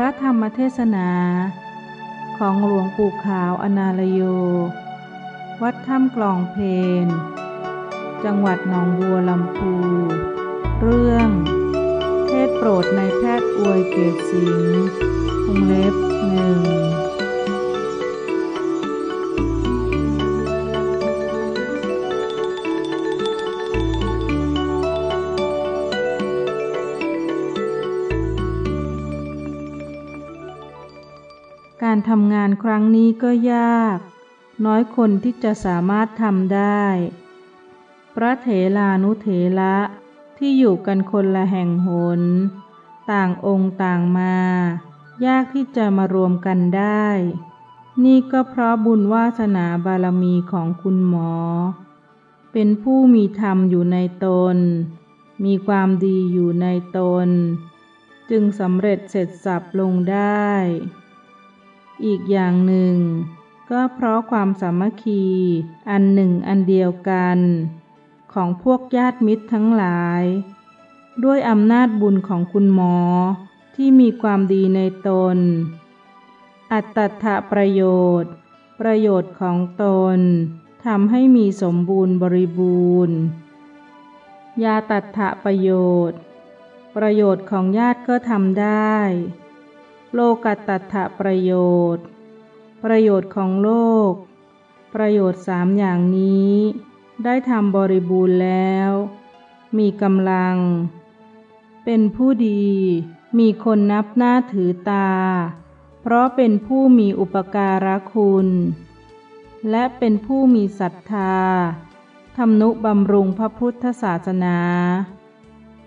พระธรรมเทศนา ของหลวงปู่ขาวอนาลโย วัดถ้ำกลองเพน จังหวัดหนองบัวลำพู เรื่อง เทศโปรดในแพทย์อวยเกศสิงห์วงเล็บหนึ่ง ทำงานครั้งนี้ก็ยาก น้อยคนที่จะสามารถทำได้ พระเถลานุเถระที่อยู่กันคนละแห่งหน ต่างองค์ต่างมา ยากที่จะมารวมกันได้ นี่ก็เพราะบุญวาสนาบารมีของคุณหมอ เป็นผู้มีธรรมอยู่ในตน มีความดีอยู่ในตน จึงสำเร็จเสร็จสับลงได้ อีกอย่างหนึ่ง ก็เพราะความสามัคคีอันหนึ่งอันเดียวกัน ของพวกญาติมิตรทั้งหลาย ด้วยอำนาจบุญของคุณหมอที่มีความดีในตน อัตถะประโยชน์ ประโยชน์ของตนทำให้มีสมบูรณ์บริบูรณ์ ยาตัถะประโยชน์ ประโยชน์ของญาติก็ทำได้ โลกัตถะประโยชน์ ประโยชน์ของโลก ประโยชน์สามอย่างนี้ ได้ทำบริบูรณ์แล้ว มีกำลัง เป็นผู้ดี มีคนนับหน้าถือตา เพราะเป็นผู้มีอุปการะคุณ และเป็นผู้มีศรัทธาทำนุบำรุงพระพุทธศาสนา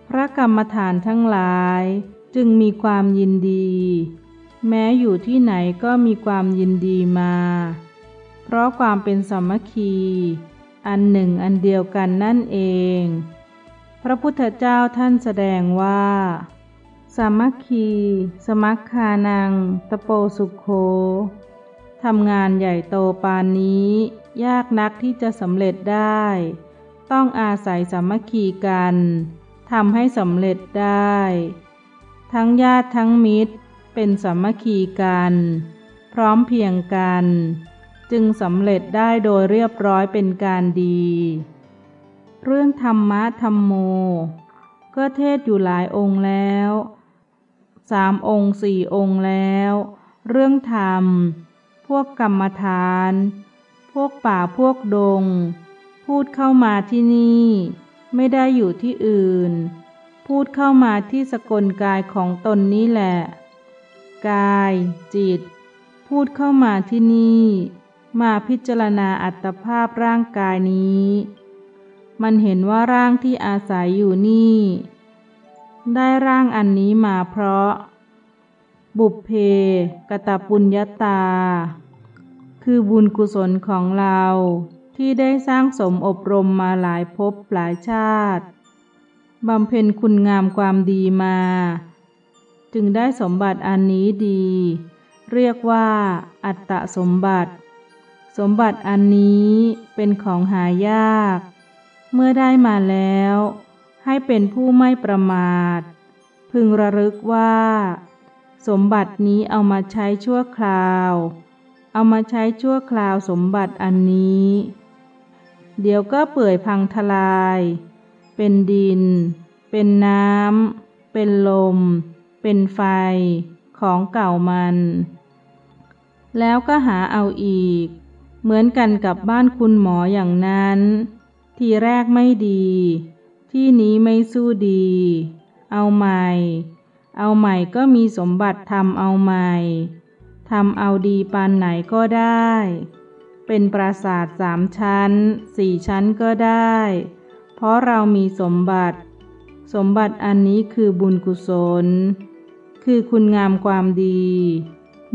พระกรรมฐานทั้งหลาย จึงมีความยินดี แม้อยู่ที่ไหนก็มีความยินดีมา เพราะความเป็นสมัคคี อันหนึ่งอันเดียวกันนั่นเอง พระพุทธเจ้าท่านแสดงว่าสามัคคี สมัคคานัง ตะโปสุขโขทำงานใหญ่โตปานนี้ ยากนักที่จะสำเร็จได้ ต้องอาศัยสามัคคีกันทำให้สำเร็จได้ ทั้งญาติทั้งมิตร เป็นสามัคคีกัน พร้อมเพียงกัน จึงสำเร็จได้โดยเรียบร้อยเป็นการดี เรื่องธรรมะธรรมโม ก็เทศอยู่หลายองค์แล้วสามองค์สี่องค์แล้ว เรื่องธรรม พวกกรรมฐาน พวกป่าพวกดง พูดเข้ามาที่นี่ ไม่ได้อยู่ที่อื่น พูดเข้ามาที่สกลกายของตนนี้แหละ กาย จิต พูดเข้ามาที่นี่ มาพิจารณาอัตภาพร่างกายนี้ มันเห็นว่าร่างที่อาศัยอยู่นี่ ได้ร่างอันนี้มาเพราะ บุพเพกตปุญญาตา คือบุญกุศลของเราที่ได้สร้างสมอบรมมาหลายภพหลายชาติ บำเพ็ญคุณงามความดีมา จึงได้สมบัติอันนี้ดี เรียกว่า อัตตสมบัติ สมบัติอันนี้เป็นของหายาก เมื่อได้มาแล้ว ให้เป็นผู้ไม่ประมาท พึงระลึกว่า สมบัตินี้เอามาใช้ชั่วคราว เอามาใช้ชั่วคราวสมบัติอันนี้ เดี๋ยวก็เปื่อยพังทลาย เป็นดิน เป็นน้ำ เป็นลม เป็นไฟ ของเก่ามัน แล้วก็หาเอาอีก เหมือนกันกับบ้านคุณหมออย่างนั้น ทีแรกไม่ดี ที่นี้ไม่สู้ดี เอาใหม่ เอาใหม่ก็มีสมบัติทำเอาใหม่ทำเอาดีปานไหนก็ได้ เป็นปราสาทสามชั้น สี่ชั้นก็ได้ เพราะเรามีสมบัติ สมบัติอันนี้คือบุญกุศล คือคุณงามความดี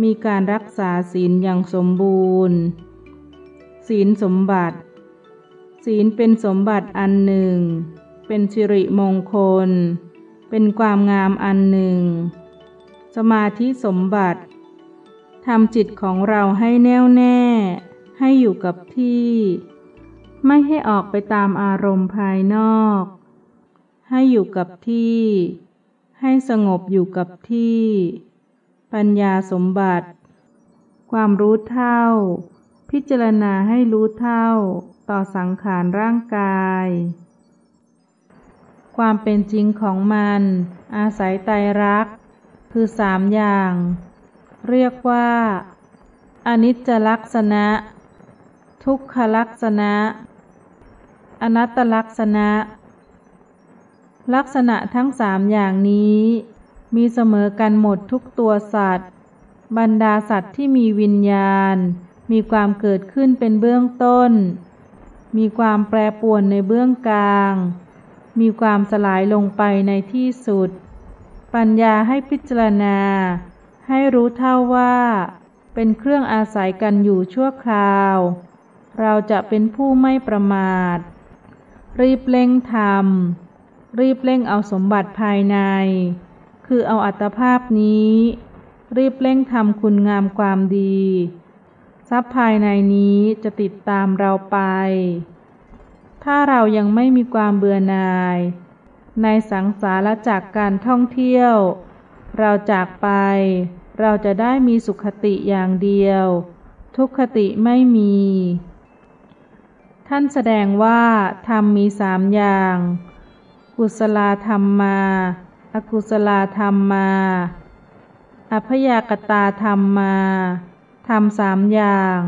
มีการรักษาศีลอย่างสมบูรณ์ ศีลสมบัติ ศีลเป็นสมบัติอันหนึ่ง เป็นสิริมงคล เป็นความงามอันหนึ่ง สมาธิสมบัติทำจิตของเราให้แน่วแน่ ให้อยู่กับที่ ไม่ให้ออกไปตามอารมณ์ภายนอก ให้อยู่กับที่ ให้สงบอยู่กับที่ ปัญญาสมบัติ ความรู้เท่า พิจารณาให้รู้เท่า ต่อสังขารร่างกาย ความเป็นจริงของมัน อาศัยไตรรัก คือสามอย่าง เรียกว่าอนิจจลักษณะ ทุกขลักษณะ อนัตตลักษณะ ลักษณะทั้งสามอย่างนี้ มีเสมอกันหมดทุกตัวสัตว์ บรรดาสัตว์ที่มีวิญญาณ มีความเกิดขึ้นเป็นเบื้องต้น มีความแปรปรวนในเบื้องกลาง มีความสลายลงไปในที่สุด ปัญญาให้พิจารณา ให้รู้เท่าว่า เป็นเครื่องอาศัยกันอยู่ชั่วคราวเราจะเป็นผู้ไม่ประมาท รีบเร่งทำรีบเร่งเอาสมบัติภายใน คือเอาอัตภาพนี้ รีบเร่งทำคุณงามความดี ทรัพย์ภายในนี้จะติดตามเราไป ถ้าเรายังไม่มีความเบื่อหน่าย ในสังสารจากการท่องเที่ยว เราจากไป เราจะได้มีสุขติอย่างเดียว ทุกขติไม่มี ท่านแสดงว่าธรรมมีสามอย่าง กุศลธรรมมา อกุศลธรรมมาอพยากตาธรรมมาธรรมสามอย่าง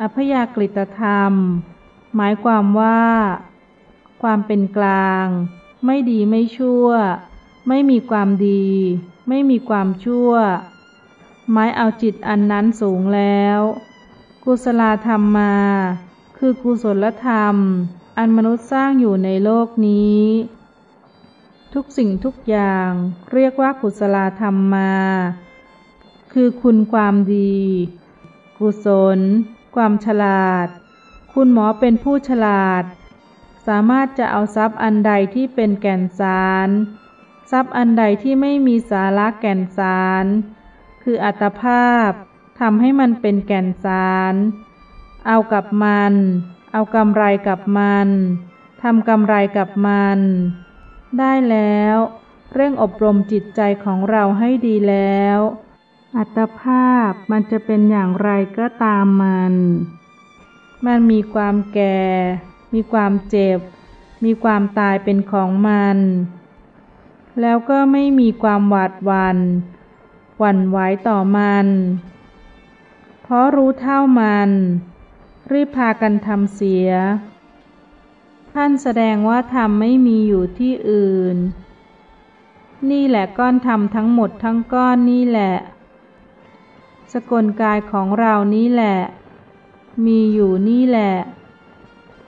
อพยากฤตธรรม หมายความว่า ความเป็นกลาง ไม่ดีไม่ชั่ว ไม่มีความดี ไม่มีความชั่ว หมายเอาจิตอันนั้นสูงแล้ว กุศลธรรมมา คือกุศลธรรม อันมนุษย์สร้างอยู่ในโลกนี้ ทุกสิ่งทุกอย่างเรียกว่ากุศลธรรมมา คือคุณความดี กุศล ความฉลาด คุณหมอเป็นผู้ฉลาด สามารถจะเอาทรัพย์อันใดที่เป็นแก่นสาร ทรัพย์อันใดที่ไม่มีสาระแก่นสาร คืออัตภาพทำให้มันเป็นแก่นสาร เอากับมัน เอากำไรกับมันทำกำไรกับมัน ได้แล้ว เร่งอบรมจิตใจของเราให้ดีแล้ว อัตภาพมันจะเป็นอย่างไรก็ตามมัน มันมีความแก่ มีความเจ็บ มีความตายเป็นของมัน แล้วก็ไม่มีความหวาดหวัน่นหวั่นไหวต่อมัน เพราะรู้เท่ามัน รีบพากันทำเสีย ท่านแสดงว่าธรรมไม่มีอยู่ที่อื่น นี่แหละก้อนธรรมทั้งหมดทั้งก้อนนี่แหละ สกลกายของเรานี่แหละ มีอยู่นี่แหละ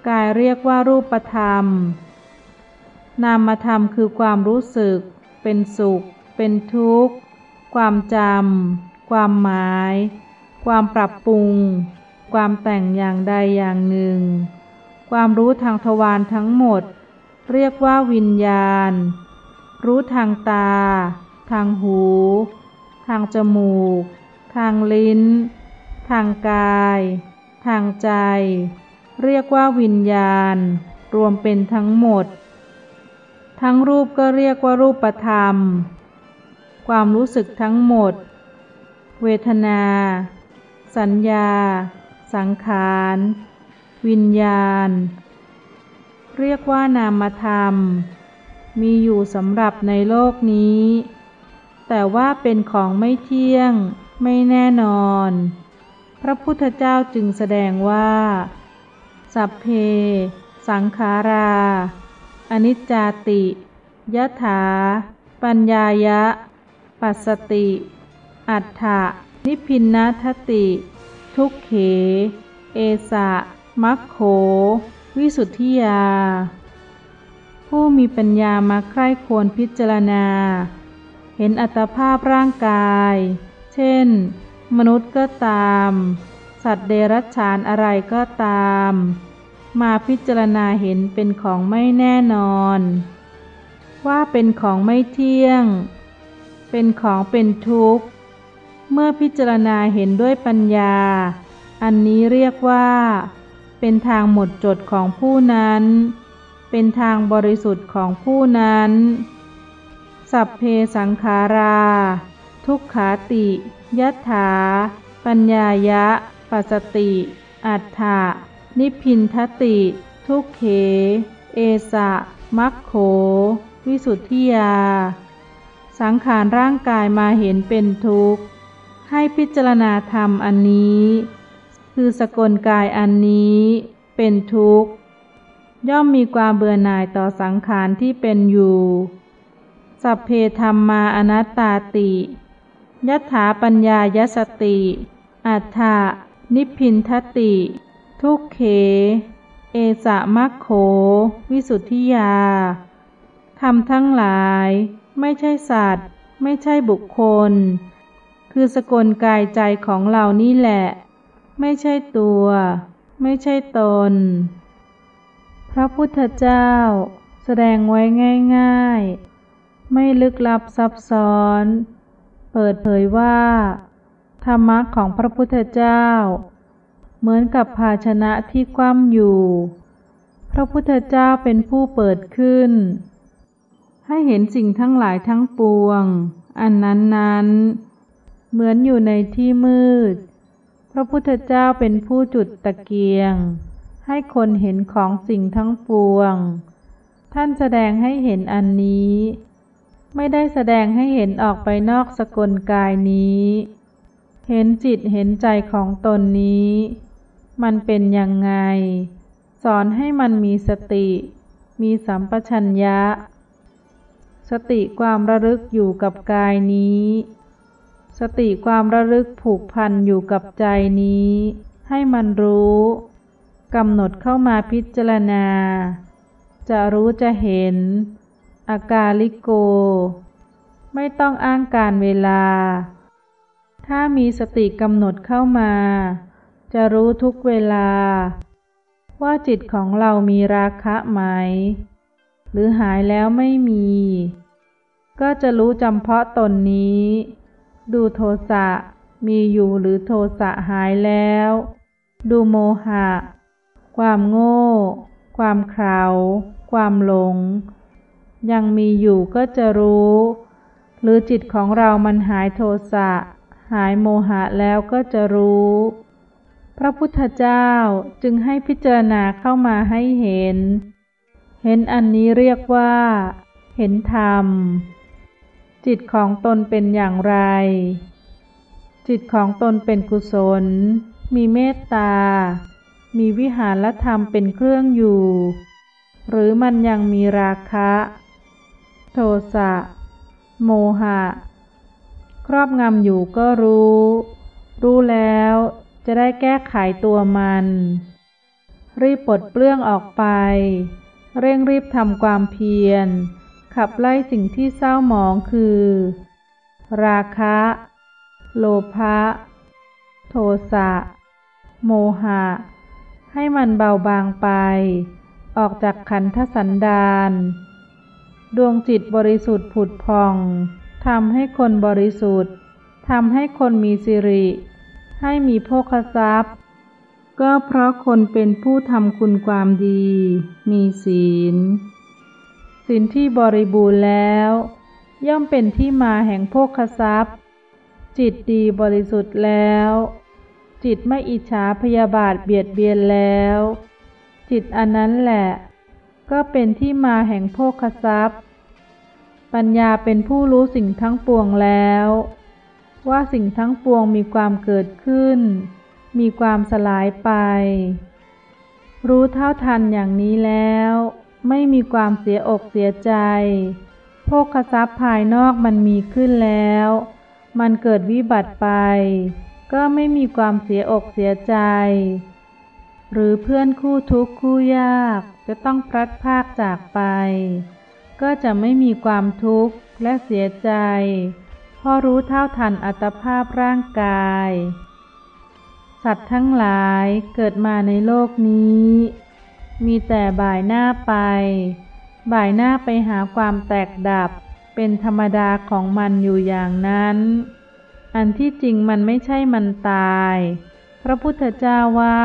กายเรียกว่ารูปธรรม นามธรรมคือความรู้สึก เป็นสุข เป็นทุกข์ ความจำความหมาย ความปรับปรุง ความแต่งอย่างใดอย่างหนึ่ง ความรู้ทางทวารทั้งหมด เรียกว่าวิญญาณ รู้ทางตา ทางหู ทางจมูก ทางลิ้น ทางกาย ทางใจ เรียกว่าวิญญาณ รวมเป็นทั้งหมด ทั้งรูปก็เรียกว่ารูปธรรม ความรู้สึกทั้งหมด เวทนา สัญญา สังขาร วิญญาณ เรียกว่านามธรรม มีอยู่สำหรับในโลกนี้ แต่ว่าเป็นของไม่เที่ยง ไม่แน่นอน พระพุทธเจ้าจึงแสดงว่า สัพเพ สังขารา อนิจจาติยถา ปัญญายะ ปัสสติ อัฏฐะนิพินนาทติ ทุกเข เอสะ มัคโข วิสุทธิยา ผู้มีปัญญามาใคร่ควรพิจารณา เห็นอัตภาพร่างกาย เช่น มนุษย์ก็ตาม สัตว์เดรัจฉานอะไรก็ตาม มาพิจารณาเห็นเป็นของไม่แน่นอน ว่าเป็นของไม่เที่ยง เป็นของเป็นทุกข์ เมื่อพิจารณาเห็นด้วยปัญญา อันนี้เรียกว่า เป็นทางหมดจดของผู้นั้น เป็นทางบริสุทธิ์ของผู้นั้น สัพเพสังขารา ทุกขาติยัตถา ปัญญายะ ปัสติ อัฏฐะนิพพินทติ ทุกเข เอสะ มัคโข วิสุทธิยา สังขารร่างกายมาเห็นเป็นทุกข์ ให้พิจารณาธรรมอันนี้ คือสกลกายอันนี้เป็นทุกข์ ย่อมมีความเบื่อหน่ายต่อสังขารที่เป็นอยู่ สัพเพธรรมาอนัตตาติยัตถาปัญญายสติ อัฏฐะนิพพินทติ ทุกเข เอสะมัคโข วิสุทธิยาธรรมทั้งหลาย ไม่ใช่สัตว์ ไม่ใช่บุคคล คือสกลกายใจของเรานี่แหละ ไม่ใช่ตัว ไม่ใช่ตน พระพุทธเจ้า แสดงไว้ง่ายๆ ไม่ลึกลับซับซ้อน เปิดเผยว่า ธรรมะของพระพุทธเจ้า เหมือนกับภาชนะที่คว่ำอยู่ พระพุทธเจ้าเป็นผู้เปิดขึ้น ให้เห็นสิ่งทั้งหลายทั้งปวง อันนั้นนั้น เหมือนอยู่ในที่มืด พระพุทธเจ้าเป็นผู้จุดตะเกียง ให้คนเห็นของสิ่งทั้งปวง ท่านแสดงให้เห็นอันนี้ ไม่ได้แสดงให้เห็นออกไปนอกสกลกายนี้ เห็นจิตเห็นใจของตนนี้ มันเป็นยังไง สอนให้มันมีสติ มีสัมปชัญญะ สติความระลึกอยู่กับกายนี้ สติความระลึกผูกพันอยู่กับใจนี้ ให้มันรู้กำหนดเข้ามาพิจารณา จะรู้จะเห็น อากาลิโก ไม่ต้องอ้างการเวลา ถ้ามีสติกำหนดเข้ามา จะรู้ทุกเวลา ว่าจิตของเรามีราคะไหม หรือหายแล้วไม่มี ก็จะรู้จำเพาะตนนี้ ดูโทสะมีอยู่หรือโทสะหายแล้ว ดูโมหะ ความโง่ ความเขลาความหลง ยังมีอยู่ก็จะรู้ หรือจิตของเรามันหายโทสะ หายโมหะแล้วก็จะรู้ พระพุทธเจ้าจึงให้พิจารณาเข้ามาให้เห็น เห็นอันนี้เรียกว่า เห็นธรรม จิตของตนเป็นอย่างไร จิตของตนเป็นกุศล มีเมตตา มีวิหารธรรมเป็นเครื่องอยู่ หรือมันยังมีราคะ โทสะ โมหะ ครอบงำอยู่ก็รู้ รู้แล้วจะได้แก้ไขตัวมัน รีบปลดเปลื้องออกไป เร่งรีบทำความเพียร ขับไล่สิ่งที่เศร้าหมองคือ ราคะ โลภะ โทสะ โมหะ ให้มันเบาบางไป ออกจากขันธสันดานดวงจิตบริสุทธิ์ผุดพองทำให้คนบริสุทธิ์ทำให้คนมีสิริ ให้มีโภคทรัพย์ ก็เพราะคนเป็นผู้ทำคุณความดี มีศีล ศีลที่บริบูรณ์แล้ว ย่อมเป็นที่มาแห่งโภคทรัพย์ จิตดีบริสุทธิ์แล้ว จิตไม่อิจฉาพยาบาทเบียดเบียนแล้ว จิตอันนั้นแหละ ก็เป็นที่มาแห่งโภคทรัพย์ ปัญญาเป็นผู้รู้สิ่งทั้งปวงแล้ว ว่าสิ่งทั้งปวงมีความเกิดขึ้น มีความสลายไป รู้เท่าทันอย่างนี้แล้ว ไม่มีความเสียอกเสียใจ โภคทรัพย์ภายนอกมันมีขึ้นแล้ว มันเกิดวิบัติไป ก็ไม่มีความเสียอกเสียใจ หรือเพื่อนคู่ทุกข์คู่ยากจะต้องพลัดพากจากไป ก็จะไม่มีความทุกข์และเสียใจเพราะรู้เท่าทันอัตภาพร่างกาย สัตว์ทั้งหลายเกิดมาในโลกนี้ มีแต่บ่ายหน้าไป บ่ายหน้าไปหาความแตกดับ เป็นธรรมดาของมันอยู่อย่างนั้น อันที่จริงมันไม่ใช่มันตาย พระพุทธเจ้าว่า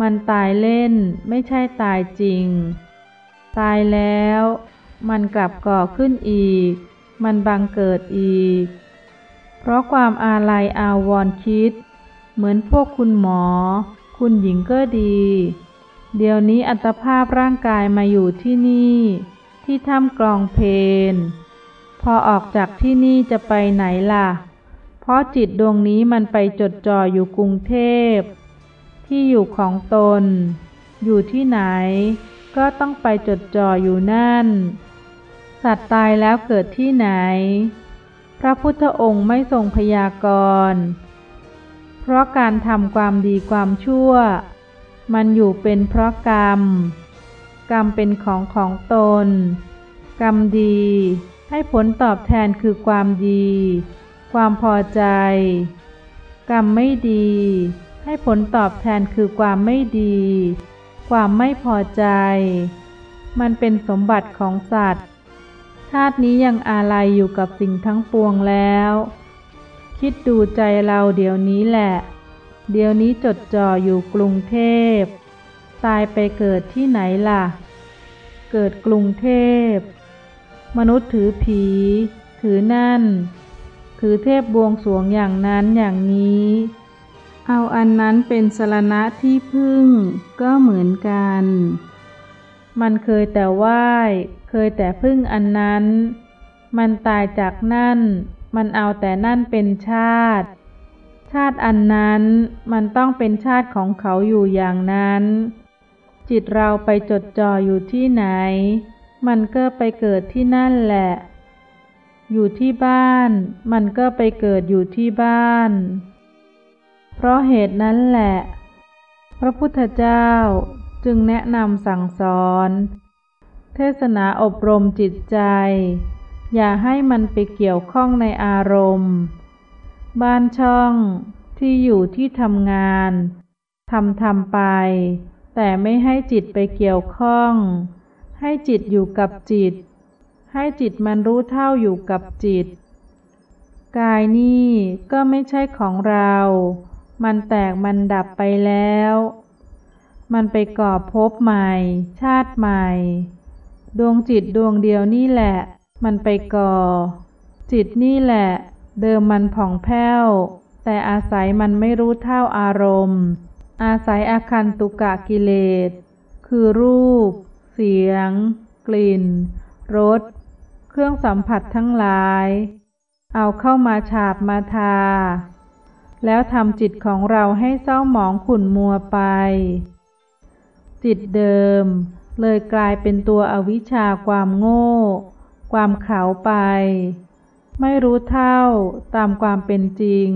มันตายเล่นไม่ใช่ตายจริง ตายแล้ว มันกลับก่อขึ้นอีก มันบังเกิดอีก เพราะความอาลัยอาวรณ์คิด เหมือนพวกคุณหมอ คุณหญิงก็ดี เดี๋ยวนี้อัตภาพร่างกายมาอยู่ที่นี่ ที่ถ้ำกลองเพนพอออกจากที่นี่จะไปไหนล่ะ เพราะจิตดวงนี้มันไปจดจ่ออยู่กรุงเทพ ที่อยู่ของตน อยู่ที่ไหน ก็ต้องไปจดจ่ออยู่นั่น สัตว์ตายแล้วเกิดที่ไหน พระพุทธองค์ไม่ทรงพยากรณ์ เพราะการทำความดีความชั่ว มันอยู่เป็นเพราะกรรม กรรมเป็นของของตน กรรมดี ให้ผลตอบแทนคือความดี ความพอใจ กรรมไม่ดี ให้ผลตอบแทนคือความไม่ดี ความไม่พอใจ มันเป็นสมบัติของสัตว์ชาตินี้ยังอาลัยอยู่กับสิ่งทั้งปวงแล้ว คิดดูใจเราเดี๋ยวนี้แหละ เดี๋ยวนี้จดจ่ออยู่กรุงเทพ ตายไปเกิดที่ไหนล่ะ เกิดกรุงเทพ มนุษย์ถือผี ถือนั่น ถือเทพบวงสวงอย่างนั้นอย่างนี้ เอาอันนั้นเป็นสรณะที่พึ่งก็เหมือนกัน มันเคยแต่ไหว้เคยแต่พึ่งอันนั้น มันตายจากนั่น มันเอาแต่นั่นเป็นชาติาติอันนั้นมันต้องเป็นชาติของเขาอยู่อย่างนั้น จิตเราไปจดจ่ออยู่ที่ไหน มันก็ไปเกิดที่นั่นแหละ อยู่ที่บ้าน มันก็ไปเกิดอยู่ที่บ้าน เพราะเหตุนั้นแหละ พระพุทธเจ้าจึงแนะนำสั่งสอน เทศนาอบรมจิตใจ อย่าให้มันไปเกี่ยวข้องในอารมณ์ บ้านช่องที่อยู่ที่ทำงานทำทำไป แต่ไม่ให้จิตไปเกี่ยวข้อง ให้จิตอยู่กับจิต ให้จิตมันรู้เท่าอยู่กับจิต กายนี่ก็ไม่ใช่ของเรา มันแตกมันดับไปแล้ว มันไปก่อภพใหม่ ชาติใหม่ ดวงจิตดวงเดียวนี่แหละ มันไปก่อ จิตนี่แหละ เดิมมันผ่องแผ้ว แต่อาศัยมันไม่รู้เท่าอารมณ์ อาศัยอาคันตุกะกิเลส คือรูป เสียง กลิ่น รส เครื่องสัมผัสทั้งหลาย เอาเข้ามาฉาบมาทา แล้วทำจิตของเราให้เศร้าหมองขุ่นมัวไป จิตเดิม เลยกลายเป็นตัวอวิชชาความโง่ ความเขาไป ไม่รู้เท่าตามความเป็นจริง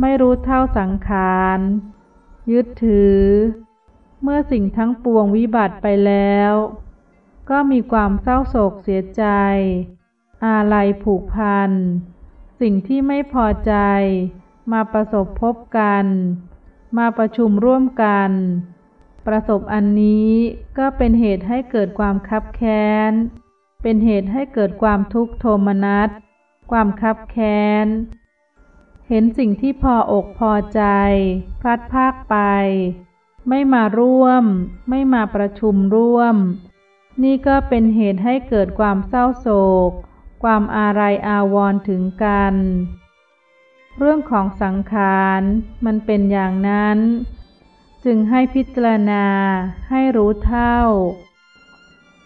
ไม่รู้เท่าสังขาร ยึดถือ เมื่อสิ่งทั้งปวงวิบัติไปแล้ว ก็มีความเศร้าโศกเสียใจ อาลัยผูกพัน สิ่งที่ไม่พอใจ มาประสบพบกัน มาประชุมร่วมกัน ประสบอันนี้ก็เป็นเหตุให้เกิดความคับแค้นเป็นเหตุให้เกิดความทุกข์โทมนัส ความคับแค้น เห็นสิ่งที่พออกพอใจ พลัดพากไป ไม่มาร่วม ไม่มาประชุมร่วม นี่ก็เป็นเหตุให้เกิดความเศร้าโศก ความอาลัยอาวรณ์ถึงกัน เรื่องของสังขารมันเป็นอย่างนั้น จึงให้พิจารณาให้รู้เท่า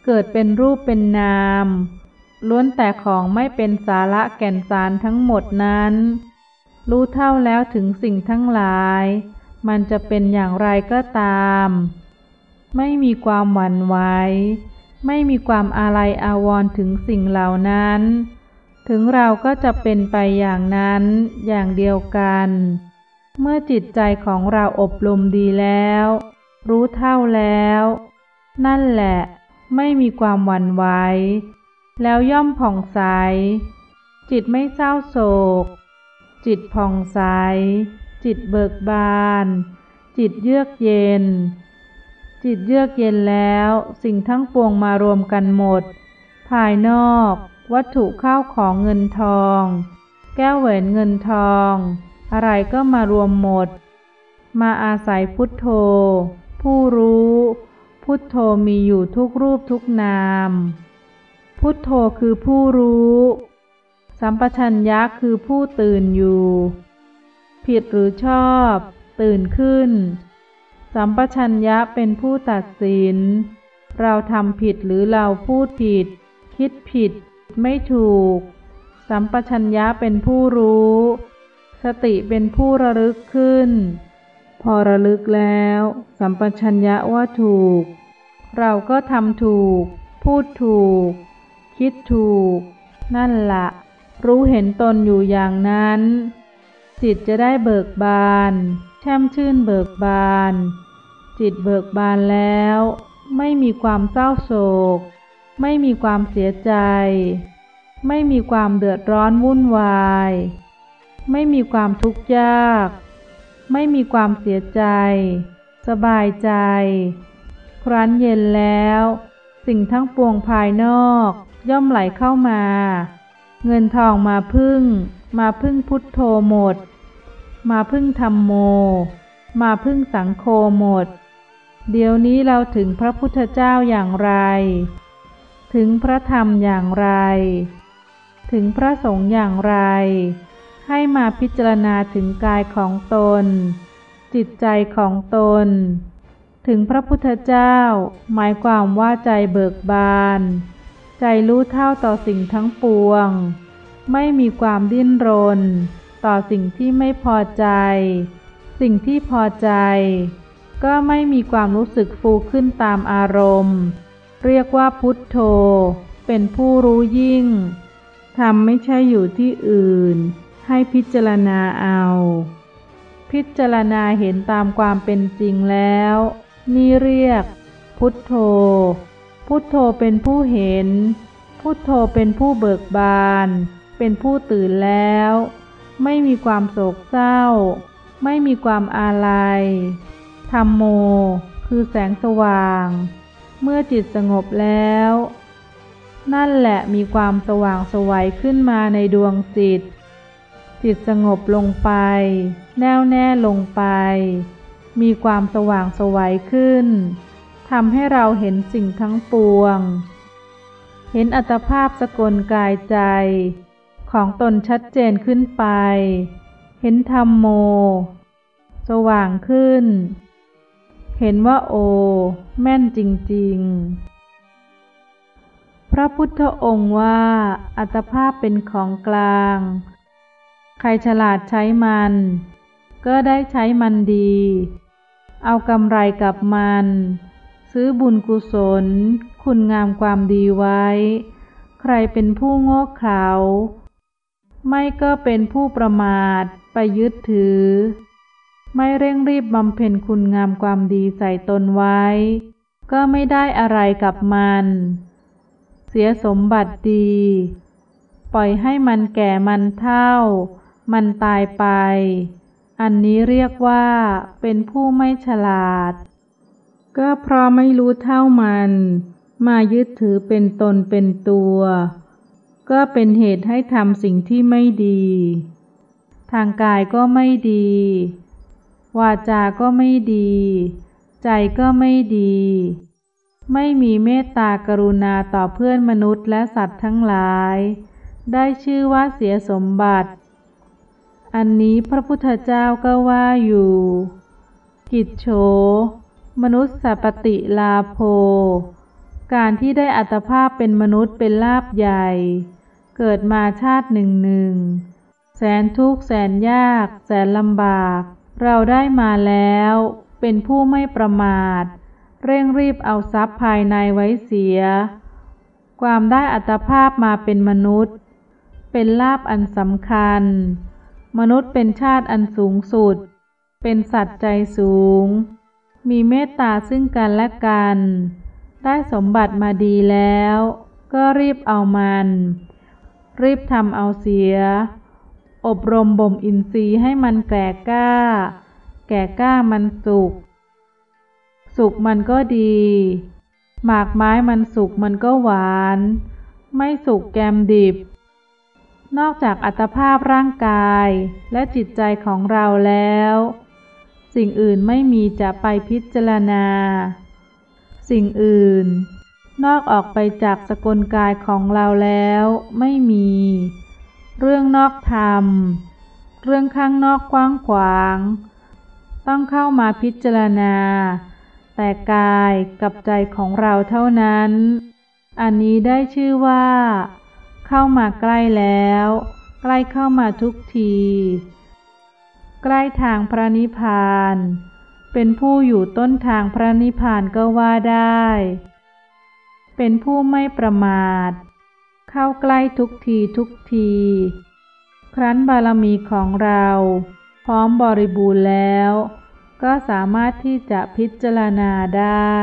เกิดเป็นรูปเป็นนาม ล้วนแต่ของไม่เป็นสาระแก่นสารทั้งหมดนั้น รู้เท่าแล้วถึงสิ่งทั้งหลาย มันจะเป็นอย่างไรก็ตาม ไม่มีความหวั่นไหวไม่มีความอาลัยอาวรณ์ถึงสิ่งเหล่านั้น ถึงเราก็จะเป็นไปอย่างนั้นอย่างเดียวกัน เมื่อจิตใจของเราอบรมดีแล้ว รู้เท่าแล้ว นั่นแหละ ไม่มีความหวั่นไหว แล้วย่อมผ่องใส จิตไม่เศร้าโศก จิตผ่องใส จิตเบิกบาน จิตเยือกเย็น จิตเยือกเย็นแล้วสิ่งทั้งปวงมารวมกันหมด ภายนอก วัตถุข้าวของเงินทอง แก้วแหวนเงินทอง อะไรก็มารวมหมด มาอาศัยพุทโธ ผู้รู้ พุทโธมีอยู่ทุกรูปทุกนาม พุทโธคือผู้รู้ สัมปชัญญะคือผู้ตื่นอยู่ ผิดหรือชอบ ตื่นขึ้น สัมปชัญญะเป็นผู้ตัดสิน เราทำผิดหรือเราพูดผิด คิดผิด ไม่ถูก สัมปชัญญะเป็นผู้รู้ สติเป็นผู้ระลึกขึ้น พอระลึกแล้ว สัมปชัญญะว่าถูก เราก็ทำถูก พูดถูก คิดถูก นั่นละ รู้เห็นตนอยู่อย่างนั้น จิตจะได้เบิกบาน แช่มชื่นเบิกบาน จิตเบิกบานแล้ว ไม่มีความเศร้าโศก ไม่มีความเสียใจ ไม่มีความเดือดร้อนวุ่นวาย ไม่มีความทุกข์ยาก ไม่มีความเสียใจ สบายใจ ครั้นเย็นแล้วสิ่งทั้งปวงภายนอก ย่อมไหลเข้ามา เงินทองมาพึ่ง มาพึ่งพุทโธหมด มาพึ่งธรรมโม มาพึ่งสังโฆหมด เดี๋ยวนี้เราถึงพระพุทธเจ้าอย่างไร ถึงพระธรรมอย่างไร ถึงพระสงฆ์อย่างไร ให้มาพิจารณาถึงกายของตน จิตใจของตน ถึงพระพุทธเจ้า หมายความว่าใจเบิกบาน ใจรู้เท่าต่อสิ่งทั้งปวง ไม่มีความดิ้นรน ต่อสิ่งที่ไม่พอใจ สิ่งที่พอใจ ก็ไม่มีความรู้สึกฟูขึ้นตามอารมณ์ เรียกว่าพุทโธ เป็นผู้รู้ยิ่งทำไม่ใช่อยู่ที่อื่น ให้พิจารณาเอา พิจารณาเห็นตามความเป็นจริงแล้ว นี่เรียก พุทโธ พุทโธเป็นผู้เห็น พุทโธเป็นผู้เบิกบาน เป็นผู้ตื่นแล้ว ไม่มีความโศกเศร้า ไม่มีความอาลัยธรรมโม คือแสงสว่าง เมื่อจิตสงบแล้ว นั่นแหละมีความสว่างสวัยขึ้นมาในดวงจิต จิตสงบลงไป แน่วแน่ลงไป มีความสว่างสวัยขึ้น ทำให้เราเห็นสิ่งทั้งปวง เห็นอัตภาพสกลกายใจ ของตนชัดเจนขึ้นไป เห็นธรรมโม สว่างขึ้น เห็นว่าโอ แม่นจริง ๆ พระพุทธองค์ว่า อัตภาพเป็นของกลาง ใครฉลาดใช้มัน ก็ได้ใช้มันดีเอากำไรกับมัน ซื้อบุญกุศล คุณงามความดีไว้ ใครเป็นผู้โง่เขลาไม่ก็เป็นผู้ประมาทไปยึดถือ ไม่เร่งรีบบำเพ็ญคุณงามความดีใส่ตนไว้ ก็ไม่ได้อะไรกับมัน เสียสมบัติดี ปล่อยให้มันแก่มันเท่า มันตายไป อันนี้เรียกว่าเป็นผู้ไม่ฉลาด ก็เพราะไม่รู้เท่ามัน มายึดถือเป็นตนเป็นตัว ก็เป็นเหตุให้ทำสิ่งที่ไม่ดี ทางกายก็ไม่ดี วาจาก็ไม่ดี ใจก็ไม่ดี ไม่มีเมตตากรุณาต่อเพื่อนมนุษย์และสัตว์ทั้งหลาย ได้ชื่อว่าเสียสมบัติ อันนี้พระพุทธเจ้าก็ว่าอยู่ กิจโฉ มนุษย์สัปติลาโภ การที่ได้อัตภาพเป็นมนุษย์เป็นลาบใหญ่ เกิดมาชาติหนึ่งหนึ่ง แสนทุกข์แสนยาก แสนลำบาก เราได้มาแล้ว เป็นผู้ไม่ประมาท เร่งรีบเอาทรัพย์ภายในไว้เสีย ความได้อัตภาพมาเป็นมนุษย์ เป็นลาบอันสำคัญ มนุษย์เป็นชาติอันสูงสุด เป็นสัตว์ใจสูง มีเมตตาซึ่งกันและกัน ได้สมบัติมาดีแล้ว ก็รีบเอามัน รีบทำเอาเสีย อบรมบ่มอินทรีย์ให้มันแก่กล้า แก่กล้ามันสุกสุกมันก็ดี หมากไม้มันสุกมันก็หวาน ไม่สุกแกมดิบ นอกจากอัตภาพร่างกายและจิตใจของเราแล้ว สิ่งอื่นไม่มีจะไปพิจารณา สิ่งอื่น นอกออกไปจากสกลกายของเราแล้วไม่มี เรื่องนอกธรรม เรื่องข้างนอกกว้างขวาง ต้องเข้ามาพิจารณา แต่กายกับใจของเราเท่านั้น อันนี้ได้ชื่อว่า เข้ามาใกล้แล้ว ใกล้เข้ามาทุกที ใกล้ทางพระนิพพาน เป็นผู้อยู่ต้นทางพระนิพพานก็ว่าได้ เป็นผู้ไม่ประมาท เข้าใกล้ทุกทีทุกที ครั้นบารมีของเรา พร้อมบริบูรณ์แล้ว ก็สามารถที่จะพิจารณาได้